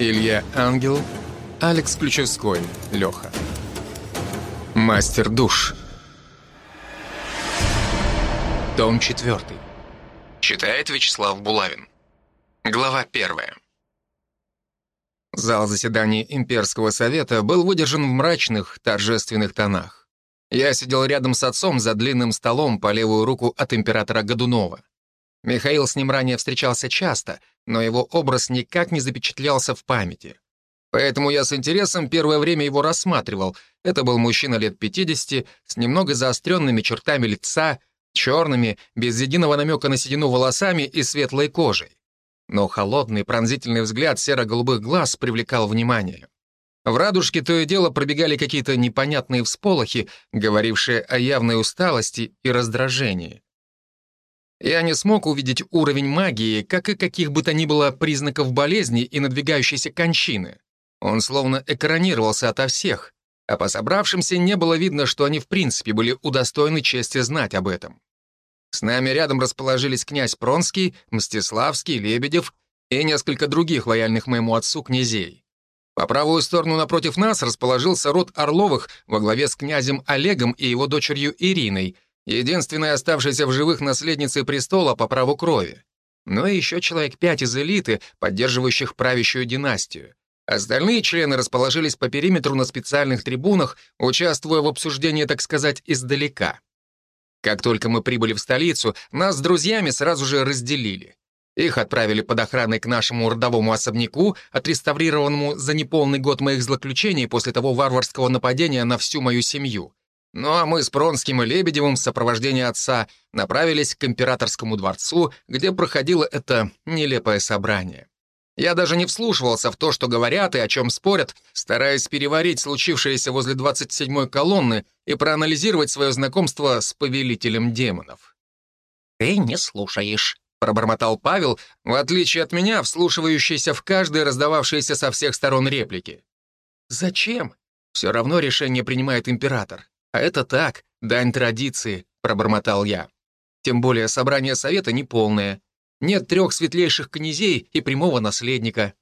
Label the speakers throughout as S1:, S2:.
S1: Илья Ангел, Алекс Ключевской, Леха. Мастер душ. Том 4. Читает Вячеслав Булавин. Глава 1. Зал заседаний Имперского совета был выдержан в мрачных, торжественных тонах. Я сидел рядом с отцом за длинным столом по левую руку от императора Годунова. Михаил с ним ранее встречался часто, но его образ никак не запечатлялся в памяти. Поэтому я с интересом первое время его рассматривал. Это был мужчина лет 50, с немного заостренными чертами лица, черными, без единого намека на седину волосами и светлой кожей. Но холодный пронзительный взгляд серо-голубых глаз привлекал внимание. В радужке то и дело пробегали какие-то непонятные всполохи, говорившие о явной усталости и раздражении. Я не смог увидеть уровень магии, как и каких бы то ни было признаков болезни и надвигающейся кончины. Он словно экранировался ото всех, а по собравшимся не было видно, что они в принципе были удостоены чести знать об этом. С нами рядом расположились князь Пронский, Мстиславский, Лебедев и несколько других лояльных моему отцу князей. По правую сторону напротив нас расположился род Орловых во главе с князем Олегом и его дочерью Ириной — единственная оставшаяся в живых наследницей престола по праву крови. Но и еще человек пять из элиты, поддерживающих правящую династию. Остальные члены расположились по периметру на специальных трибунах, участвуя в обсуждении, так сказать, издалека. Как только мы прибыли в столицу, нас с друзьями сразу же разделили. Их отправили под охраной к нашему родовому особняку, отреставрированному за неполный год моих злоключений после того варварского нападения на всю мою семью. Ну а мы с Пронским и Лебедевым в сопровождении отца направились к императорскому дворцу, где проходило это нелепое собрание. Я даже не вслушивался в то, что говорят и о чем спорят, стараясь переварить случившееся возле 27-й колонны и проанализировать свое знакомство с повелителем демонов.
S2: «Ты не слушаешь», —
S1: пробормотал Павел, в отличие от меня, вслушивающийся в каждое раздававшееся со всех сторон реплики. «Зачем? Все равно решение принимает император. «А это так, дань традиции», — пробормотал я. «Тем более собрание совета неполное. Нет трех светлейших князей и прямого наследника».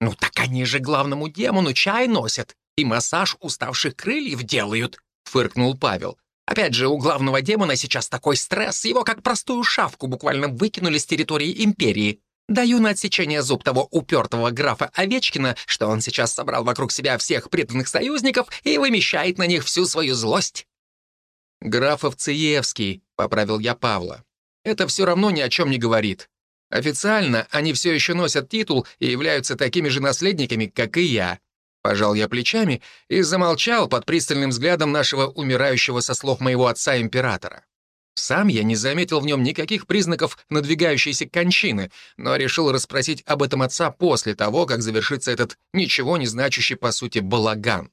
S2: «Ну так они же главному демону чай носят и массаж уставших крыльев делают», — фыркнул Павел. «Опять же, у главного демона сейчас такой стресс, его как простую шавку буквально выкинули с территории империи. Даю на отсечение зуб того упертого графа Овечкина, что он сейчас собрал вокруг себя всех преданных союзников и вымещает на них всю свою злость.
S1: «Граф Овцеевский», — поправил я Павла. «Это все равно ни о чем не говорит. Официально они все еще носят титул и являются такими же наследниками, как и я». Пожал я плечами и замолчал под пристальным взглядом нашего умирающего со слов моего отца императора. Сам я не заметил в нем никаких признаков надвигающейся кончины, но решил расспросить об этом отца после того, как завершится этот ничего не значащий по сути балаган.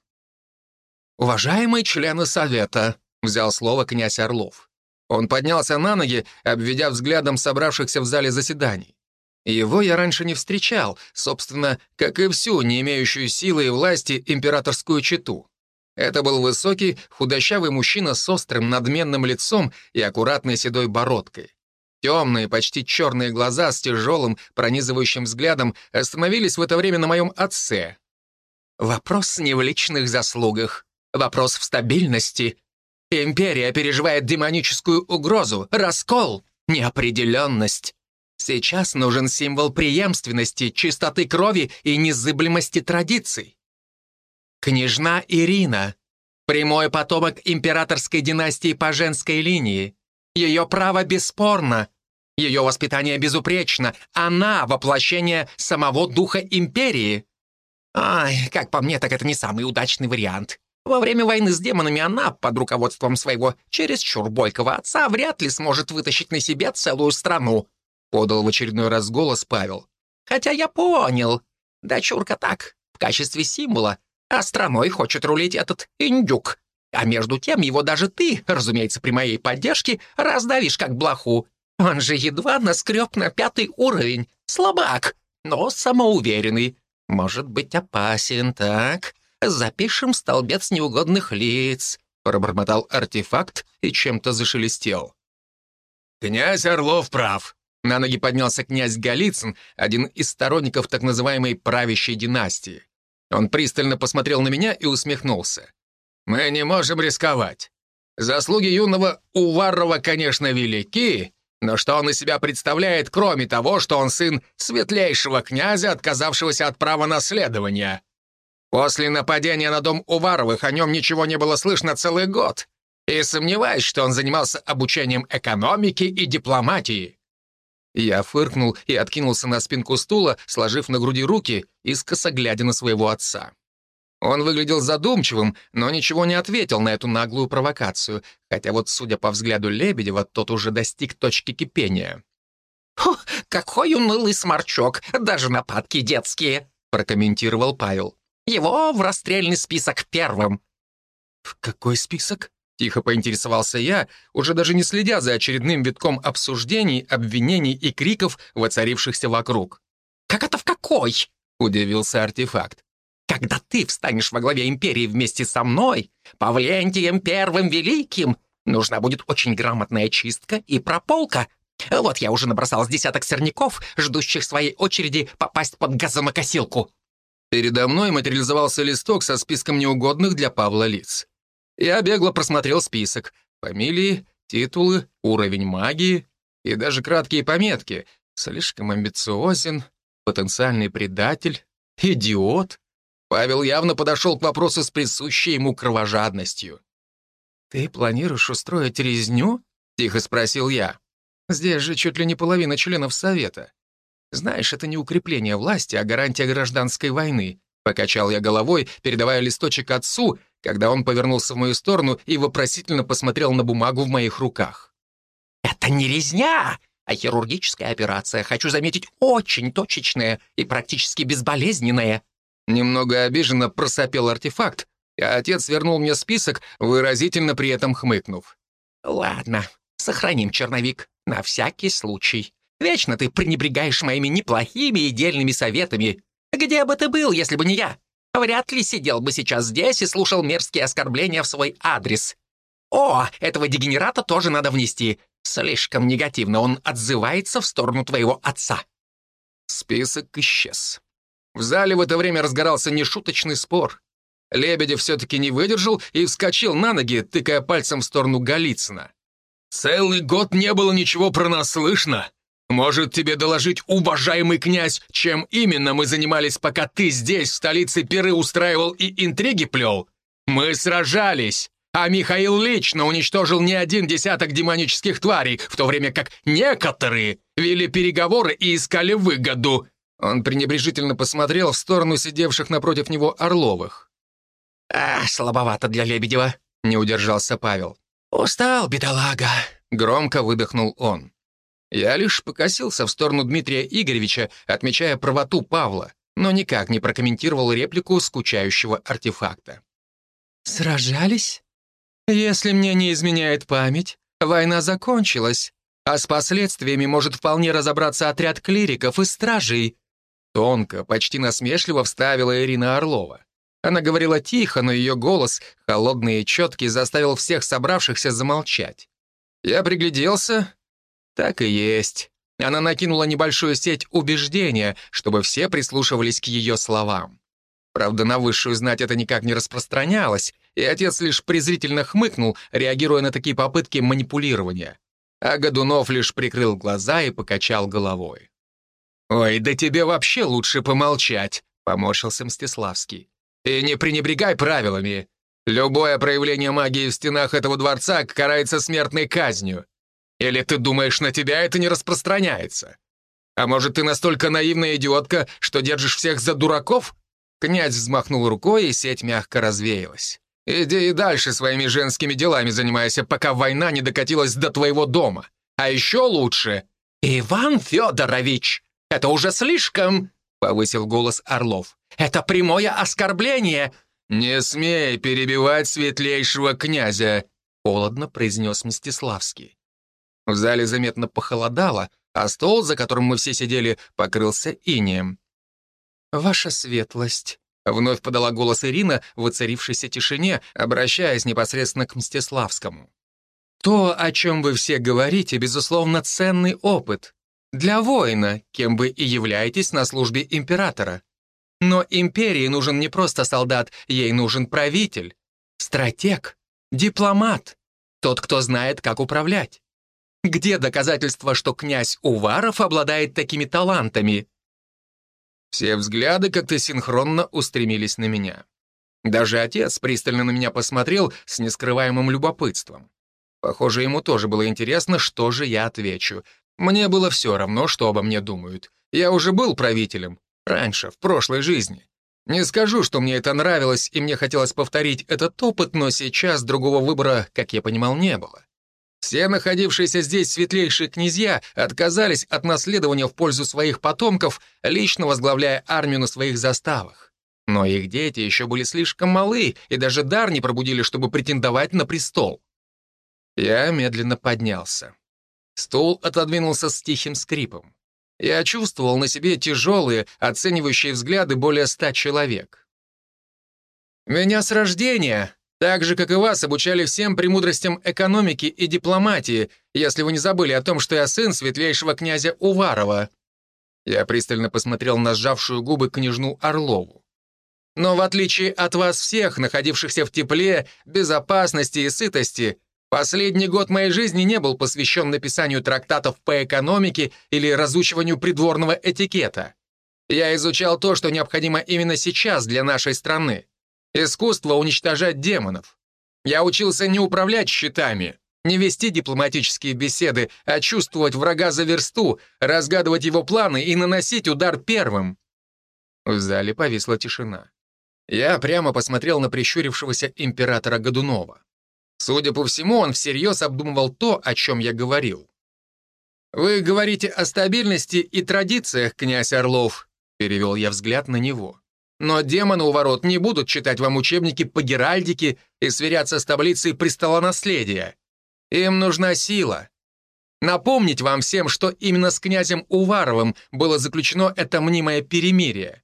S1: «Уважаемые члены Совета», — взял слово князь Орлов. Он поднялся на ноги, обведя взглядом собравшихся в зале заседаний. Его я раньше не встречал, собственно, как и всю не имеющую силы и власти императорскую чету. Это был высокий, худощавый мужчина с острым, надменным лицом и аккуратной седой бородкой. Темные, почти черные глаза с тяжелым, пронизывающим взглядом остановились в это время на моем отце. Вопрос не в личных заслугах. Вопрос в стабильности. Империя переживает демоническую угрозу, раскол, неопределенность. Сейчас нужен символ преемственности, чистоты крови и незыблемости традиций. Княжна Ирина, прямой потомок императорской династии по женской линии. Ее право бесспорно. Ее воспитание безупречно. Она — воплощение самого духа империи. Ай, как по мне, так это не самый удачный вариант. Во время войны с демонами она, под руководством своего чересчур бойкого отца, вряд ли сможет вытащить на себе целую страну», — подал в очередной раз голос Павел. «Хотя я понял. Дочурка так, в качестве символа, а страной хочет рулить этот индюк. А между тем его даже ты, разумеется, при моей поддержке, раздавишь как блоху. Он же едва наскреб на пятый уровень. Слабак, но самоуверенный. Может быть опасен, так? Запишем столбец неугодных лиц. Пробормотал артефакт и чем-то зашелестел.
S3: «Князь Орлов прав»,
S1: На ноги поднялся князь Голицын, один из сторонников так называемой правящей династии. Он пристально посмотрел на меня и усмехнулся. «Мы не можем рисковать. Заслуги юного Уварова, конечно, велики, но что он из себя представляет, кроме того, что он сын светлейшего князя, отказавшегося от права наследования? После нападения на дом Уваровых о нем ничего не было слышно целый год, и сомневаюсь, что он занимался обучением экономики и дипломатии. Я фыркнул и откинулся на спинку стула, сложив на груди руки, искоса глядя на своего отца. Он выглядел задумчивым, но ничего не ответил на эту наглую провокацию, хотя вот, судя по взгляду Лебедева, тот уже достиг точки кипения.
S2: «Фу, какой унылый сморчок, даже нападки детские», — прокомментировал Павел. «Его в расстрельный список первым».
S1: «В какой список?» — тихо поинтересовался я, уже даже не следя за очередным витком обсуждений, обвинений и криков, воцарившихся вокруг.
S2: «Как это в какой?»
S1: — удивился артефакт.
S2: Когда ты встанешь во главе империи вместе со мной, Павлентием Первым Великим, нужна будет очень грамотная чистка и прополка. Вот я уже набросал с десяток сорняков, ждущих своей очереди попасть под газонокосилку».
S1: Передо мной материализовался листок со списком неугодных для Павла лиц. Я бегло просмотрел список. Фамилии, титулы, уровень магии и даже краткие пометки. Слишком амбициозен, потенциальный предатель, идиот. Павел явно подошел к вопросу с присущей ему кровожадностью. «Ты планируешь устроить резню?» — тихо спросил я. «Здесь же чуть ли не половина членов Совета. Знаешь, это не укрепление власти, а гарантия гражданской войны», — покачал я головой, передавая листочек отцу, когда он повернулся в мою сторону и вопросительно посмотрел на бумагу в моих руках.
S2: «Это не резня, а хирургическая операция, хочу заметить, очень точечная и практически безболезненная»,
S1: Немного обиженно просопел артефакт, и отец вернул мне список, выразительно при этом хмыкнув.
S2: «Ладно, сохраним черновик, на всякий случай. Вечно ты пренебрегаешь моими неплохими и дельными советами. Где бы ты был, если бы не я? Вряд ли сидел бы сейчас здесь и слушал мерзкие оскорбления в свой адрес. О, этого дегенерата тоже надо внести. Слишком негативно он отзывается в сторону твоего отца».
S1: Список исчез. В зале в это время разгорался нешуточный спор. Лебедев все-таки не выдержал и вскочил на ноги, тыкая пальцем в сторону Голицына. «Целый год не было ничего про нас слышно. Может, тебе доложить, уважаемый князь, чем именно мы занимались, пока ты здесь, в столице, пиры устраивал и интриги плел? Мы сражались, а Михаил лично уничтожил не один десяток демонических тварей, в то время как некоторые вели переговоры и искали выгоду. Он пренебрежительно посмотрел в сторону сидевших напротив него Орловых.
S2: «А, слабовато для Лебедева», — не удержался Павел.
S1: «Устал, бедолага», — громко выдохнул он. Я лишь покосился в сторону Дмитрия Игоревича, отмечая правоту Павла, но никак не прокомментировал реплику скучающего артефакта. «Сражались? Если мне не изменяет память, война закончилась, а с последствиями может вполне разобраться отряд клириков и стражей», Тонко, почти насмешливо вставила Ирина Орлова. Она говорила тихо, но ее голос, холодный и четкий, заставил всех собравшихся замолчать. Я пригляделся. Так и есть. Она накинула небольшую сеть убеждения, чтобы все прислушивались к ее словам. Правда, на высшую знать это никак не распространялось, и отец лишь презрительно хмыкнул, реагируя на такие попытки манипулирования. А Годунов лишь прикрыл глаза и покачал головой. «Ой, да тебе вообще лучше помолчать», — поморщился Мстиславский. «И не пренебрегай правилами. Любое проявление магии в стенах этого дворца карается смертной казнью. Или ты думаешь, на тебя это не распространяется? А может, ты настолько наивная идиотка, что держишь всех за дураков?» Князь взмахнул рукой, и сеть мягко развеялась. «Иди и дальше своими женскими делами занимайся, пока война не докатилась до твоего дома. А еще лучше...»
S2: «Иван Федорович!» Это уже слишком!» — повысил голос Орлов. «Это прямое оскорбление!»
S1: «Не смей перебивать светлейшего князя!» — холодно произнес Мстиславский. В зале заметно похолодало, а стол, за которым мы все сидели, покрылся инеем. «Ваша светлость», — вновь подала голос Ирина в воцарившейся тишине, обращаясь непосредственно к Мстиславскому. «То, о чем вы все говорите, безусловно, ценный опыт. Для воина, кем вы и являетесь на службе императора. Но империи нужен не просто солдат, ей нужен правитель, стратег, дипломат, тот, кто знает, как управлять. Где доказательства, что князь Уваров обладает такими талантами? Все взгляды как-то синхронно устремились на меня. Даже отец пристально на меня посмотрел с нескрываемым любопытством. Похоже, ему тоже было интересно, что же я отвечу. Мне было все равно, что обо мне думают. Я уже был правителем. Раньше, в прошлой жизни. Не скажу, что мне это нравилось, и мне хотелось повторить этот опыт, но сейчас другого выбора, как я понимал, не было. Все находившиеся здесь светлейшие князья отказались от наследования в пользу своих потомков, лично возглавляя армию на своих заставах. Но их дети еще были слишком малы и даже дар не пробудили, чтобы претендовать на престол. Я медленно поднялся. Стул отодвинулся с тихим скрипом. Я чувствовал на себе тяжелые, оценивающие взгляды более ста человек. «Меня с рождения так же, как и вас, обучали всем премудростям экономики и дипломатии, если вы не забыли о том, что я сын светлейшего князя Уварова». Я пристально посмотрел на сжавшую губы княжну Орлову. «Но в отличие от вас всех, находившихся в тепле, безопасности и сытости, последний год моей жизни не был посвящен написанию трактатов по экономике или разучиванию придворного этикета. Я изучал то, что необходимо именно сейчас для нашей страны. Искусство уничтожать демонов. Я учился не управлять щитами, не вести дипломатические беседы, а чувствовать врага за версту, разгадывать его планы и наносить удар первым. В зале повисла тишина. Я прямо посмотрел на прищурившегося императора Годунова. Судя по всему, он всерьез обдумывал то, о чем я говорил. «Вы говорите о стабильности и традициях, князь Орлов», перевел я взгляд на него. Но демоны у ворот не будут читать вам учебники по геральдике и сверяться с таблицей престолонаследия. Им нужна сила. Напомнить вам всем, что именно с князем Уваровым было заключено это мнимое перемирие.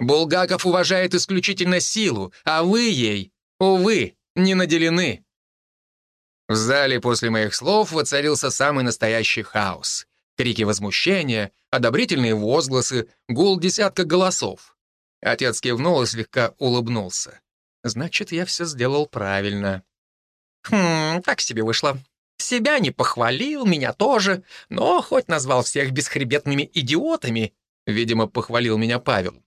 S1: Булгаков уважает исключительно силу, а вы ей, увы, не наделены. В зале после моих слов воцарился самый настоящий хаос. Крики возмущения, одобрительные возгласы, гул десятка голосов. Отец кивнул и слегка улыбнулся. «Значит, я все сделал правильно». «Хм, так себе вышло. Себя не похвалил, меня тоже, но хоть назвал всех бесхребетными идиотами», видимо, похвалил меня Павел.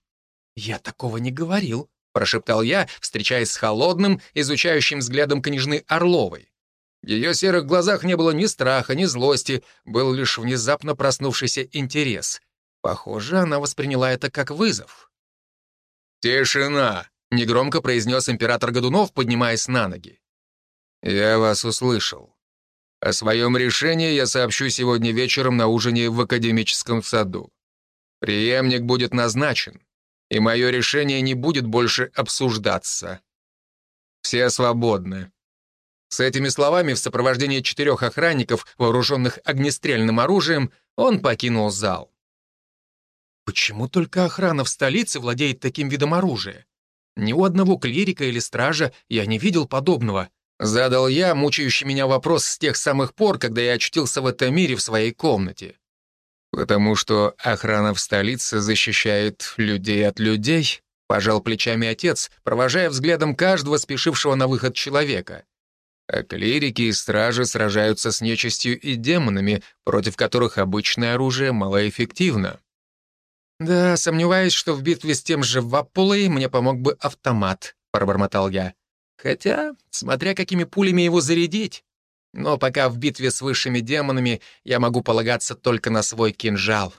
S1: «Я такого не говорил», — прошептал я, встречаясь с холодным, изучающим взглядом княжны Орловой. В ее серых глазах не было ни страха, ни злости, был лишь внезапно проснувшийся интерес. Похоже, она восприняла это как вызов. «Тишина!» — негромко произнес император Годунов, поднимаясь на ноги. «Я вас услышал. О своем решении я сообщу сегодня вечером на ужине в академическом саду. Приемник будет назначен, и мое решение не будет больше обсуждаться. Все свободны». С этими словами в сопровождении четырех охранников, вооруженных огнестрельным оружием, он покинул зал. Почему только охрана в столице владеет таким видом оружия? Ни у одного клирика или стража я не видел подобного. Задал я мучающий меня вопрос с тех самых пор, когда я очутился в этом мире в своей комнате. «Потому что охрана в столице защищает людей от людей», пожал плечами отец, провожая взглядом каждого спешившего на выход человека. А клирики и стражи сражаются с нечистью и демонами, против которых обычное оружие малоэффективно. «Да, сомневаюсь, что в битве с тем же Ваппулой мне помог бы автомат», — пробормотал я. «Хотя, смотря какими пулями его зарядить. Но пока в битве с высшими демонами я могу полагаться только на свой кинжал».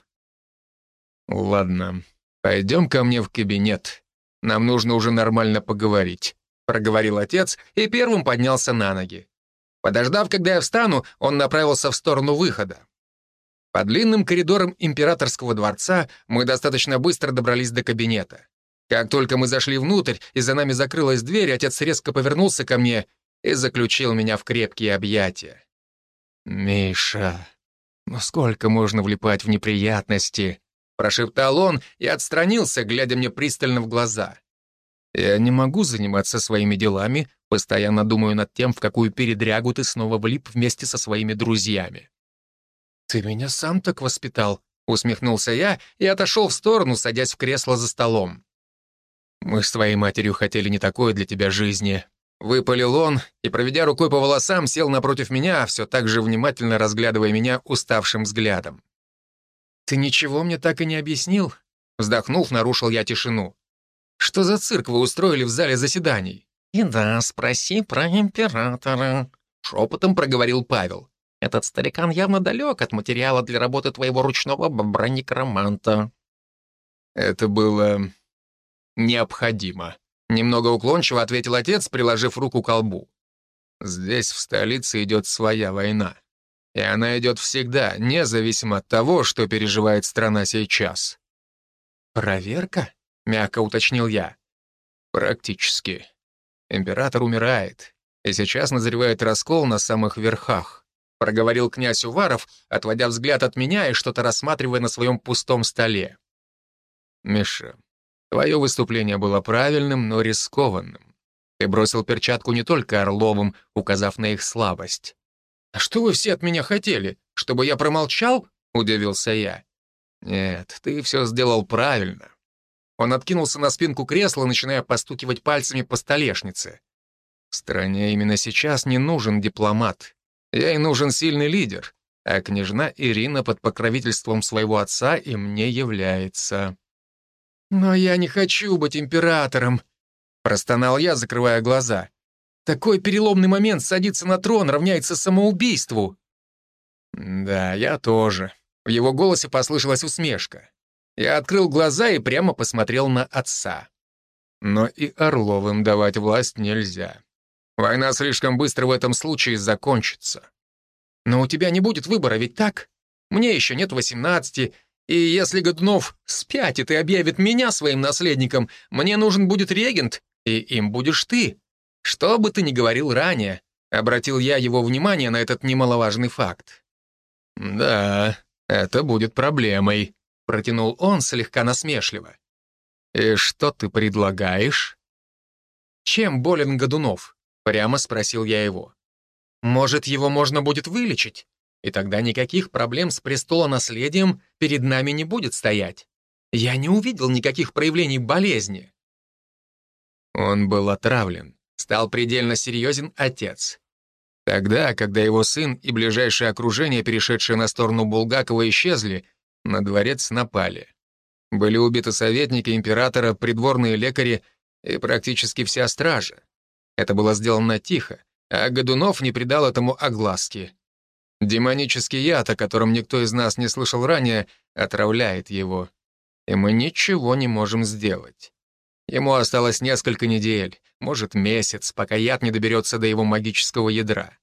S1: «Ладно, пойдем ко мне в кабинет. Нам нужно уже нормально поговорить», — проговорил отец и первым поднялся на ноги. Подождав, когда я встану, он направился в сторону выхода. По длинным коридорам императорского дворца мы достаточно быстро добрались до кабинета. Как только мы зашли внутрь и за нами закрылась дверь, отец резко повернулся ко мне и заключил меня в крепкие объятия. «Миша, ну сколько можно влипать в неприятности?» Прошептал он и отстранился, глядя мне пристально в глаза. «Я не могу заниматься своими делами, постоянно думаю над тем, в какую передрягу ты снова влип вместе со своими друзьями. «Ты меня сам так воспитал», — усмехнулся я и отошел в сторону, садясь в кресло за столом. «Мы с твоей матерью хотели не такое для тебя жизни». Выпалил он и, проведя рукой по волосам, сел напротив меня, все так же внимательно разглядывая меня уставшим взглядом. «Ты ничего мне так и не объяснил?» Вздохнув, нарушил я тишину. «Что за цирк вы устроили в зале заседаний?»
S2: «И да, спроси про императора», — шепотом проговорил Павел. «Этот старикан явно далек от материала для работы твоего ручного бобра-некроманта».
S1: «Это было необходимо», — немного уклончиво ответил отец, приложив руку к колбу. «Здесь, в столице, идет своя война. И она идет всегда, независимо от того, что переживает страна сейчас».
S2: «Проверка?» — мягко уточнил я.
S1: «Практически. Император умирает, и сейчас назревает раскол на самых верхах», — проговорил князь Уваров, отводя взгляд от меня и что-то рассматривая на своем пустом столе. «Миша, Твое выступление было правильным, но рискованным. Ты бросил перчатку не только Орловым, указав на их слабость. «А что вы все от меня хотели? Чтобы я промолчал?» — удивился я. «Нет, ты все сделал правильно». Он откинулся на спинку кресла, начиная постукивать пальцами по столешнице. «Стране именно сейчас не нужен дипломат. Ей нужен сильный лидер, а княжна Ирина под покровительством своего отца им не является». «Но я не хочу быть императором», — простонал я, закрывая глаза. «Такой переломный момент садиться на трон равняется самоубийству». «Да, я тоже». В его голосе послышалась усмешка. Я открыл глаза и прямо посмотрел на отца. Но и Орловым давать власть нельзя. Война слишком быстро в этом случае закончится. Но у тебя не будет выбора, ведь так? Мне еще нет восемнадцати, и если Годунов спятит и объявит меня своим наследником, мне нужен будет регент, и им будешь ты. Что бы ты ни говорил ранее, обратил я его внимание на этот немаловажный факт. «Да, это будет проблемой», — протянул он слегка насмешливо. «И что ты предлагаешь?» «Чем болен Годунов?» — прямо спросил я его. «Может, его можно будет вылечить? и тогда никаких проблем с престолонаследием перед нами не будет стоять. Я не увидел никаких проявлений болезни. Он был отравлен, стал предельно серьезен отец. Тогда, когда его сын и ближайшее окружение, перешедшее на сторону Булгакова, исчезли, на дворец напали. Были убиты советники императора, придворные лекари и практически вся стража. Это было сделано тихо, а Годунов не придал этому огласки. Демонический яд, о котором никто из нас не слышал ранее, отравляет его. И мы ничего не можем сделать. Ему осталось несколько недель, может, месяц, пока яд не доберется до его магического ядра.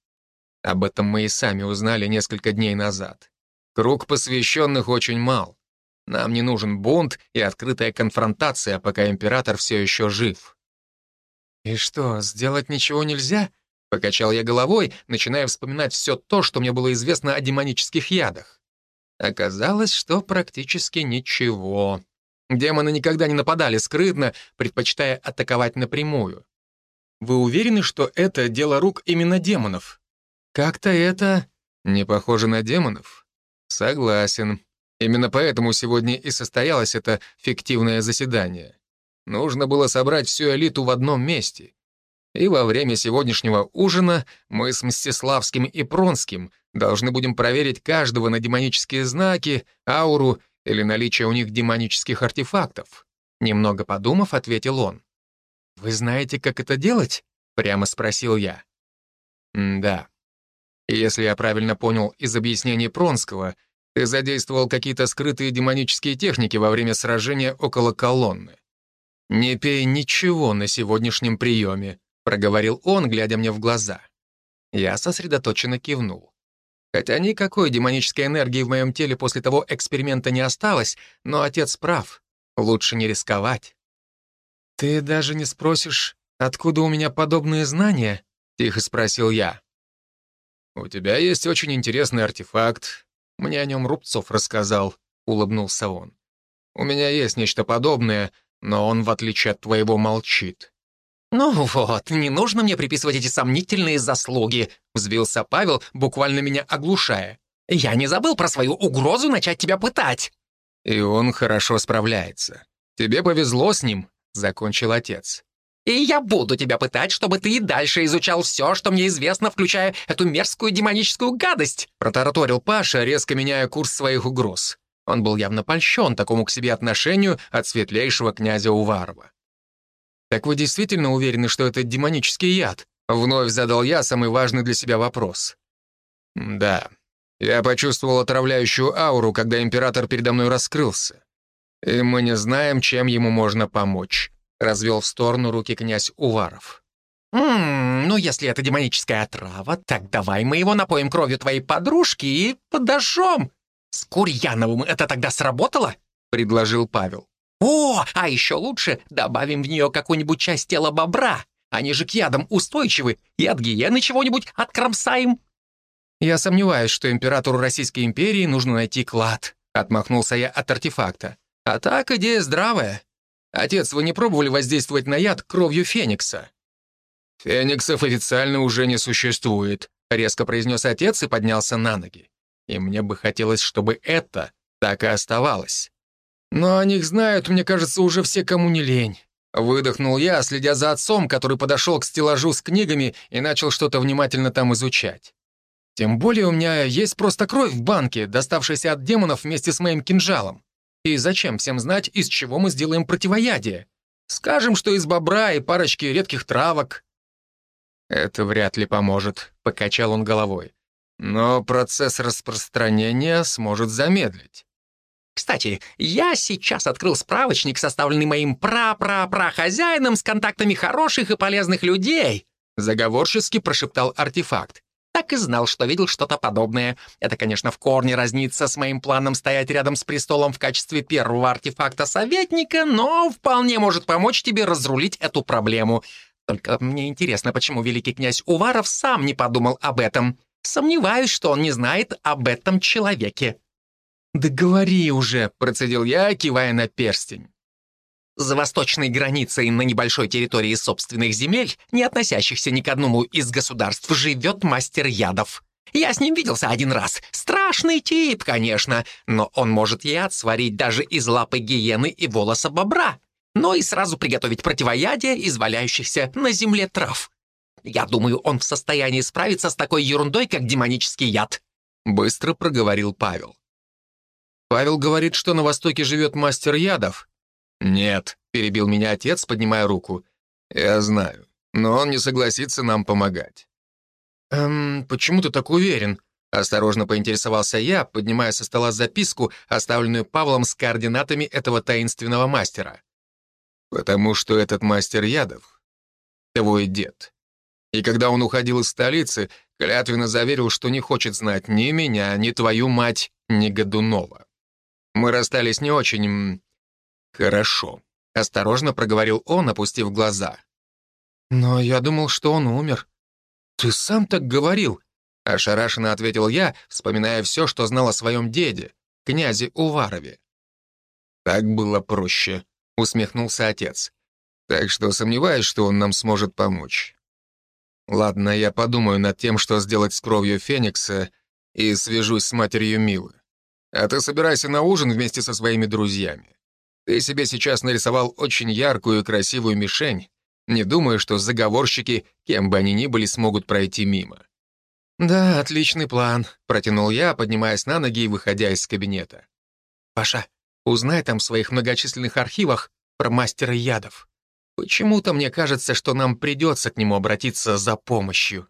S1: Об этом мы и сами узнали несколько дней назад. Круг посвященных очень мал. Нам не нужен бунт и открытая конфронтация, пока император все еще жив. «И что, сделать ничего нельзя?» Покачал я головой, начиная вспоминать все то, что мне было известно о демонических ядах. Оказалось, что практически ничего. Демоны никогда не нападали скрытно, предпочитая атаковать напрямую. Вы уверены, что это дело рук именно демонов? Как-то это не похоже на демонов. Согласен. Именно поэтому сегодня и состоялось это фиктивное заседание. Нужно было собрать всю элиту в одном месте. И во время сегодняшнего ужина мы с Мстиславским и Пронским должны будем проверить каждого на демонические знаки, ауру или наличие у них демонических артефактов. Немного подумав, ответил он. «Вы знаете, как это делать?» — прямо спросил я. «Да. Если я правильно понял из объяснений Пронского, ты задействовал какие-то скрытые демонические техники во время сражения около колонны. Не пей ничего на сегодняшнем приеме, проговорил он, глядя мне в глаза. Я сосредоточенно кивнул. Хотя никакой демонической энергии в моем теле после того эксперимента не осталось, но отец прав. Лучше не рисковать. «Ты даже не спросишь, откуда у меня подобные знания?» — тихо спросил я. «У тебя есть очень интересный артефакт. Мне о нем Рубцов рассказал», — улыбнулся он. «У меня есть нечто подобное, но он, в отличие от твоего, молчит.
S2: «Ну вот, не нужно мне приписывать эти сомнительные заслуги», — взвился Павел, буквально меня оглушая. Я не забыл про свою угрозу начать тебя пытать».
S1: «И он хорошо справляется. Тебе повезло с ним», — закончил отец.
S2: «И я буду тебя пытать, чтобы ты и дальше изучал все, что мне известно, включая эту мерзкую демоническую гадость», —
S1: протараторил Паша, резко меняя курс своих угроз. Он был явно польщен такому к себе отношению от светлейшего князя Уварова. «Так вы действительно уверены, что это демонический яд?» Вновь задал я самый важный для себя вопрос. «Да, я почувствовал отравляющую ауру, когда император передо мной раскрылся. И мы не знаем, чем ему можно помочь», — развел в сторону руки князь Уваров.
S2: «Ммм, ну если это демоническая отрава, так давай мы его напоим кровью твоей подружки и подожжем. С Курьяновым это тогда сработало?» — предложил Павел. «О, а еще лучше добавим в нее какую-нибудь часть тела бобра. Они же к ядам устойчивы, и от гиены чего-нибудь откромсаем».
S1: «Я сомневаюсь, что императору Российской империи нужно найти клад», — отмахнулся я от артефакта. «А так идея здравая. Отец, вы не пробовали воздействовать на яд кровью Феникса?» «Фениксов официально уже не существует», — резко произнес отец и поднялся на ноги. «И мне бы хотелось, чтобы это так и оставалось. Но о них знают, мне кажется, уже все, кому не лень. Выдохнул я, следя за отцом, который подошел к стеллажу с книгами и начал что-то внимательно там изучать. Тем более у меня есть просто кровь в банке, доставшаяся от демонов вместе с моим кинжалом. И зачем всем знать, из чего мы сделаем противоядие? Скажем, что из бобра и парочки редких травок. Это вряд ли поможет, покачал он головой. Но процесс распространения сможет замедлить.
S2: Кстати, я сейчас открыл справочник, составленный моим пра-пра-пра-хозяином с контактами хороших и полезных людей», заговорчески прошептал артефакт. Так и знал, что видел что-то подобное. Это, конечно, в корне разнится с моим планом стоять рядом с престолом в качестве первого артефакта советника, но вполне может помочь тебе разрулить эту проблему. Только мне интересно, почему великий князь Уваров сам не подумал об этом. Сомневаюсь, что он не знает об этом человеке.
S1: «Да говори уже», — процедил я, кивая на перстень.
S2: За восточной границей на небольшой территории собственных земель, не относящихся ни к одному из государств, живет мастер ядов. Я с ним виделся один раз. Страшный тип, конечно, но он может яд сварить даже из лапы гиены и волоса бобра, но и сразу приготовить противоядие из валяющихся на земле трав. Я думаю, он в состоянии справиться с такой ерундой, как демонический яд.
S1: Быстро проговорил Павел. Павел говорит, что на Востоке живет мастер ядов. Нет, перебил меня отец, поднимая руку. Я знаю, но он не согласится нам помогать. Эм, почему ты так уверен? Осторожно поинтересовался я, поднимая со стола записку, оставленную Павлом с координатами этого таинственного мастера. Потому что этот мастер ядов — твой дед. И когда он уходил из столицы, клятвенно заверил, что не хочет знать ни меня, ни твою мать, ни Годунова. Мы расстались не очень... хорошо. Осторожно проговорил он, опустив глаза. Но я думал, что он умер. Ты сам так говорил. Ошарашенно ответил я, вспоминая все, что знал о своем деде, князе Уварове. Так было проще, усмехнулся отец. Так что сомневаюсь, что он нам сможет помочь. Ладно, я подумаю над тем, что сделать с кровью Феникса, и свяжусь с матерью Милы. А ты собирайся на ужин вместе со своими друзьями. Ты себе сейчас нарисовал очень яркую и красивую мишень. Не думаю, что заговорщики, кем бы они ни были, смогут пройти мимо». «Да, отличный план», — протянул я, поднимаясь на ноги и выходя из кабинета. «Паша, узнай там в своих многочисленных архивах про мастера ядов. Почему-то мне кажется, что нам придется к нему обратиться за помощью».